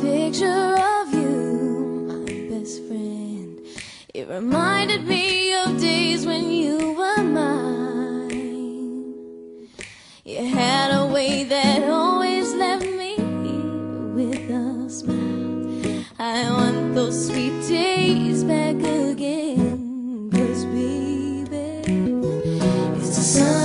picture of you, my best friend. It reminded me of days when you were mine. You had a way that always left me with a smile. I want those sweet days back again, cause baby, it's the sun.